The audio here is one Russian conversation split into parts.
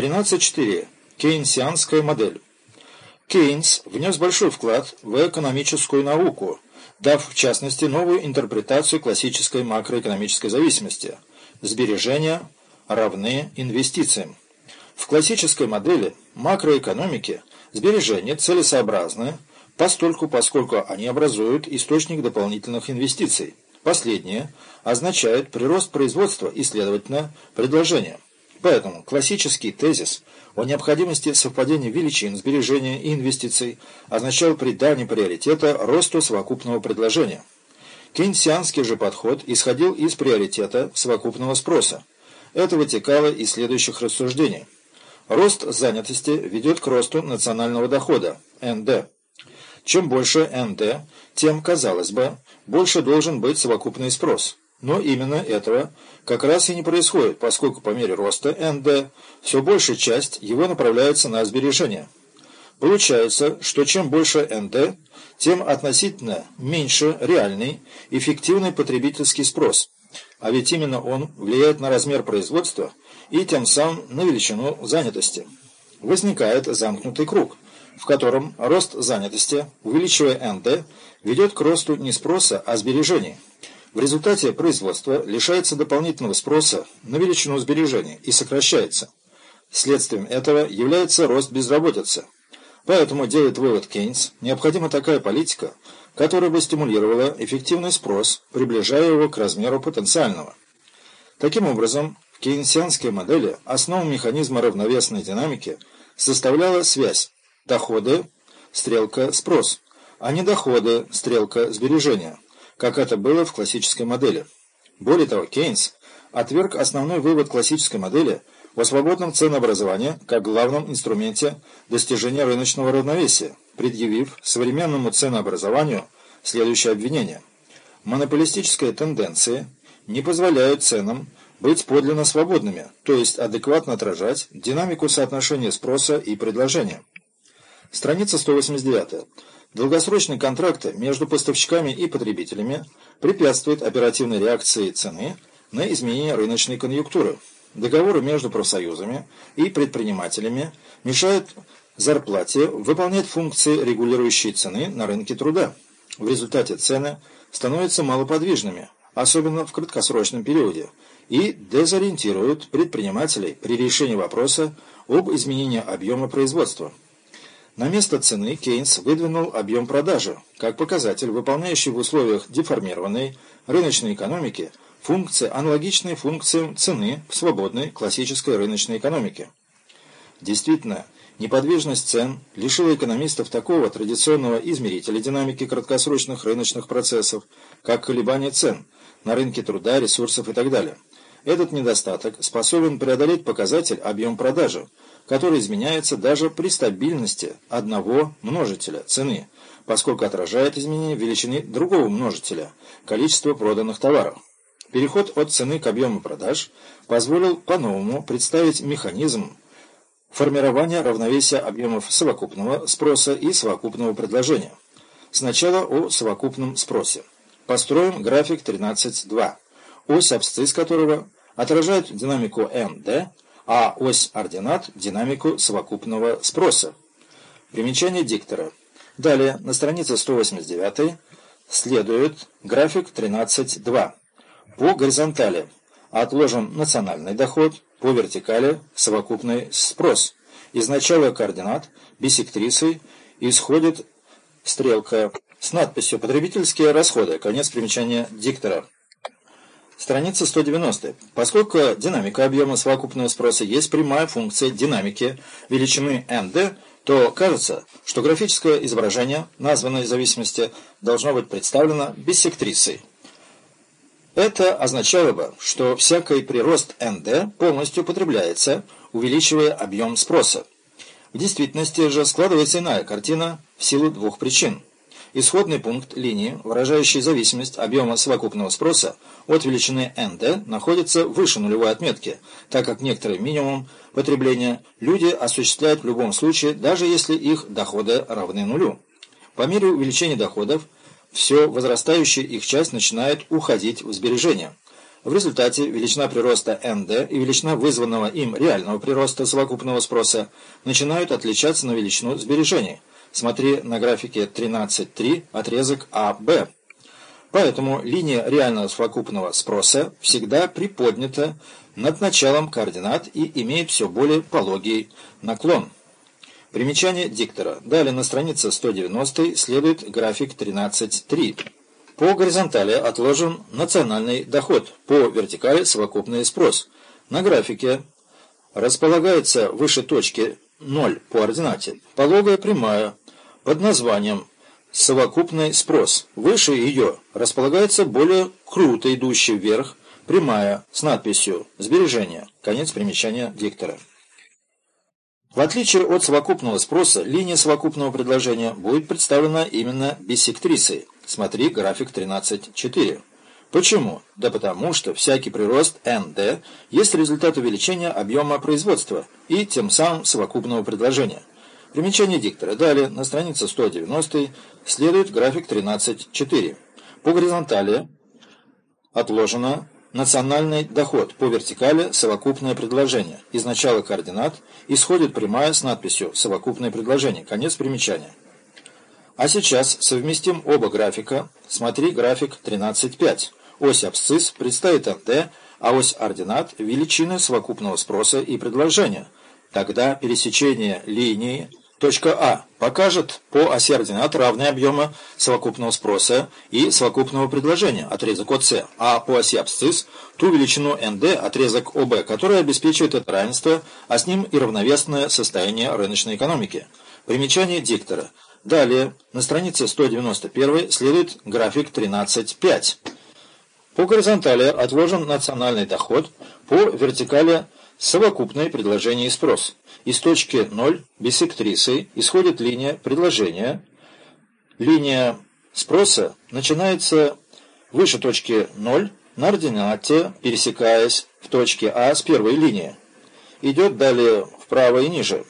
13.4. Кейнсианская модель. Кейнс внес большой вклад в экономическую науку, дав в частности новую интерпретацию классической макроэкономической зависимости. Сбережения равны инвестициям. В классической модели макроэкономики сбережения целесообразны постольку, поскольку они образуют источник дополнительных инвестиций. Последнее означает прирост производства и, следовательно, предложения. Поэтому классический тезис о необходимости совпадения величин сбережения и инвестиций означал придание приоритета росту совокупного предложения. Кейнсианский же подход исходил из приоритета совокупного спроса. Это вытекало из следующих рассуждений. Рост занятости ведет к росту национального дохода, НД. Чем больше НД, тем, казалось бы, больше должен быть совокупный спрос. Но именно этого как раз и не происходит, поскольку по мере роста НД все большая часть его направляется на сбережения. Получается, что чем больше НД, тем относительно меньше реальный, эффективный потребительский спрос. А ведь именно он влияет на размер производства и тем самым на величину занятости. Возникает замкнутый круг, в котором рост занятости, увеличивая НД, ведет к росту не спроса, а сбережений. В результате производство лишается дополнительного спроса на величину сбережений и сокращается. Следствием этого является рост безработицы. Поэтому, делает вывод Кейнс, необходима такая политика, которая бы стимулировала эффективный спрос, приближая его к размеру потенциального. Таким образом, в кейнсианской модели основу механизма равновесной динамики составляла связь доходы, стрелка, спрос, а не доходы, стрелка, сбережения как это было в классической модели. Более того, Кейнс отверг основной вывод классической модели о свободном ценообразовании как главном инструменте достижения рыночного равновесия, предъявив современному ценообразованию следующее обвинение. Монополистические тенденции не позволяют ценам быть подлинно свободными, то есть адекватно отражать динамику соотношения спроса и предложения. Страница 189. Долгосрочные контракты между поставщиками и потребителями препятствуют оперативной реакции цены на изменение рыночной конъюнктуры. Договоры между профсоюзами и предпринимателями мешают зарплате выполнять функции регулирующей цены на рынке труда. В результате цены становятся малоподвижными, особенно в краткосрочном периоде, и дезориентируют предпринимателей при решении вопроса об изменении объема производства. На место цены Кейнс выдвинул объем продажи, как показатель, выполняющий в условиях деформированной рыночной экономики функции, аналогичные функциям цены в свободной классической рыночной экономике. Действительно, неподвижность цен лишила экономистов такого традиционного измерителя динамики краткосрочных рыночных процессов, как колебания цен на рынке труда, ресурсов и так далее. Этот недостаток способен преодолеть показатель объем продажи, который изменяется даже при стабильности одного множителя цены, поскольку отражает изменение величины другого множителя – количества проданных товаров. Переход от цены к объему продаж позволил по-новому представить механизм формирования равновесия объемов совокупного спроса и совокупного предложения. Сначала о совокупном спросе. Построим график 13.2, ось абсцисс которого отражает динамику МД а ось ординат – динамику совокупного спроса. Примечание диктора. Далее, на странице 189 следует график 13.2. По горизонтали отложен национальный доход, по вертикали – совокупный спрос. Из начала координат бисектрисой исходит стрелка с надписью «Потребительские расходы». Конец примечания диктора. Страница 190. Поскольку динамика объема совокупного спроса есть прямая функция динамики величины nd, то кажется, что графическое изображение названной зависимости должно быть представлено биссектрисой. Это означало бы, что всякий прирост nd полностью потребляется, увеличивая объем спроса. В действительности же складывается иная картина в силу двух причин – Исходный пункт линии, выражающий зависимость объема совокупного спроса от величины nd, находится выше нулевой отметки, так как некоторый минимум потребления люди осуществляют в любом случае, даже если их доходы равны нулю. По мере увеличения доходов, все возрастающая их часть начинает уходить в сбережения. В результате величина прироста НД и величина вызванного им реального прироста совокупного спроса начинают отличаться на величину сбережений. Смотри на графике 13.3 отрезок АБ. Поэтому линия реального совокупного спроса всегда приподнята над началом координат и имеет все более пологий наклон. Примечание диктора. Далее на странице 190 следует график 13.3. По горизонтали отложен национальный доход, по вертикали совокупный спрос. На графике располагается выше точки 0 по ординате пологая прямая под названием совокупный спрос. Выше ее располагается более круто идущий вверх прямая с надписью «Сбережение». Конец примечания диктора. В отличие от совокупного спроса, линия совокупного предложения будет представлена именно биссектрисой. Смотри график 13.4. Почему? Да потому что всякий прирост НД есть результат увеличения объема производства и тем самым совокупного предложения. Примечание диктора. Далее, на странице 190 следует график 13.4. По горизонтали отложено национальный доход, по вертикали совокупное предложение. Из начала координат исходит прямая с надписью «совокупное предложение». Конец примечания. А сейчас совместим оба графика. Смотри график 13.5. Ось абсцисс представит НТ, а ось ординат – величины совокупного спроса и предложения. Тогда пересечение линии Точка А покажет по оси ординат равные объемы совокупного спроса и совокупного предложения, отрезок ОС, а по оси абсцисс ту величину НД, отрезок ОБ, которая обеспечивает это равенство, а с ним и равновесное состояние рыночной экономики. Примечание диктора. Далее, на странице 191 следует график 13.5. По горизонтали отложен национальный доход, по вертикали совокупное предложение и спрос. Из точки 0 биссектрисы исходит линия предложения. Линия спроса начинается выше точки 0 на ординате, пересекаясь в точке А с первой линии. Идет далее вправо и ниже.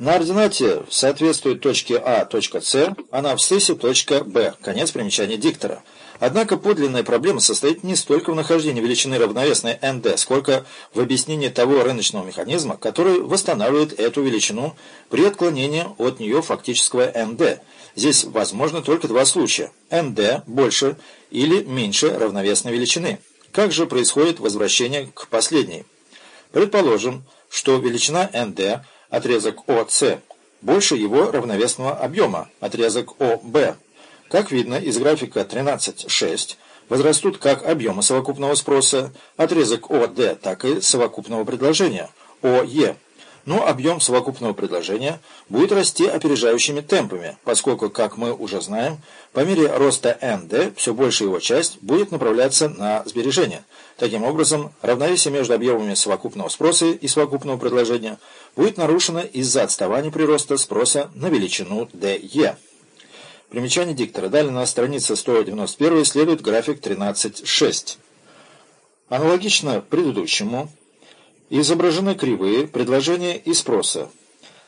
На ординате соответствует точке А точка С, а на абсциссе точка Б. Конец примечания диктора. Однако подлинная проблема состоит не столько в нахождении величины равновесной НД, сколько в объяснении того рыночного механизма, который восстанавливает эту величину при отклонении от нее фактического НД. Здесь возможно только два случая. НД больше или меньше равновесной величины. Как же происходит возвращение к последней? Предположим, что величина НД, отрезок ОС, больше его равновесного объема, отрезок ОБ. Как видно из графика 13.6, возрастут как объемы совокупного спроса, отрезок ОД, так и совокупного предложения, ОЕ. Но объем совокупного предложения будет расти опережающими темпами, поскольку, как мы уже знаем, по мере роста НД все большая его часть будет направляться на сбережение. Таким образом, равновесие между объемами совокупного спроса и совокупного предложения будет нарушено из-за отставания прироста спроса на величину DE. Примечание диктора. Далее на странице 191 следует график 13.6. Аналогично предыдущему изображены кривые предложения и спроса.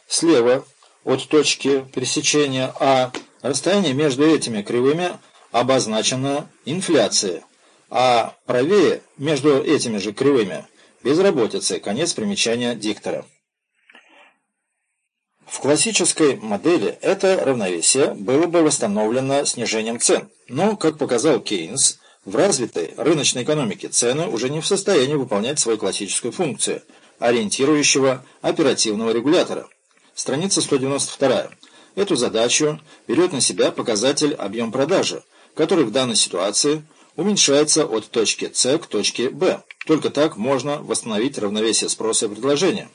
Слева от точки пересечения А расстояние между этими кривыми обозначено инфляция, а правее между этими же кривыми безработица. Конец примечания диктора. В классической модели это равновесие было бы восстановлено снижением цен, но, как показал Кейнс, в развитой рыночной экономике цены уже не в состоянии выполнять свою классическую функцию ориентирующего оперативного регулятора. Страница 192. Эту задачу берет на себя показатель объем продажи, который в данной ситуации уменьшается от точки С к точке Б. Только так можно восстановить равновесие спроса и предложения.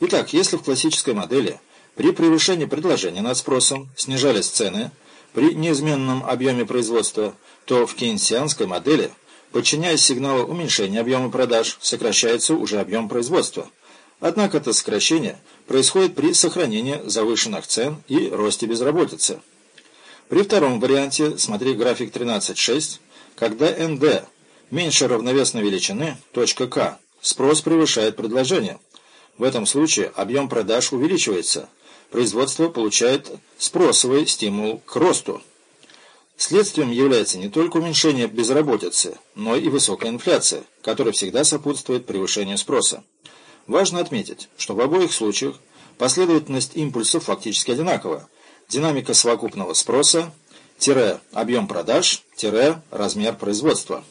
Итак, если в классической модели – при превышении предложения над спросом снижались цены при неизменном объеме производства, то в кейнсианской модели, подчиняясь сигналу уменьшения объема продаж, сокращается уже объем производства. Однако это сокращение происходит при сохранении завышенных цен и росте безработицы. При втором варианте, смотри график 13.6, когда НД меньше равновесной величины, точка К, спрос превышает предложение. В этом случае объем продаж увеличивается – производство получает спросовый стимул к росту. Следствием является не только уменьшение безработицы, но и высокая инфляция, которая всегда сопутствует превышению спроса. Важно отметить, что в обоих случаях последовательность импульсов фактически одинакова. Динамика совокупного спроса, объем продаж, размер производства.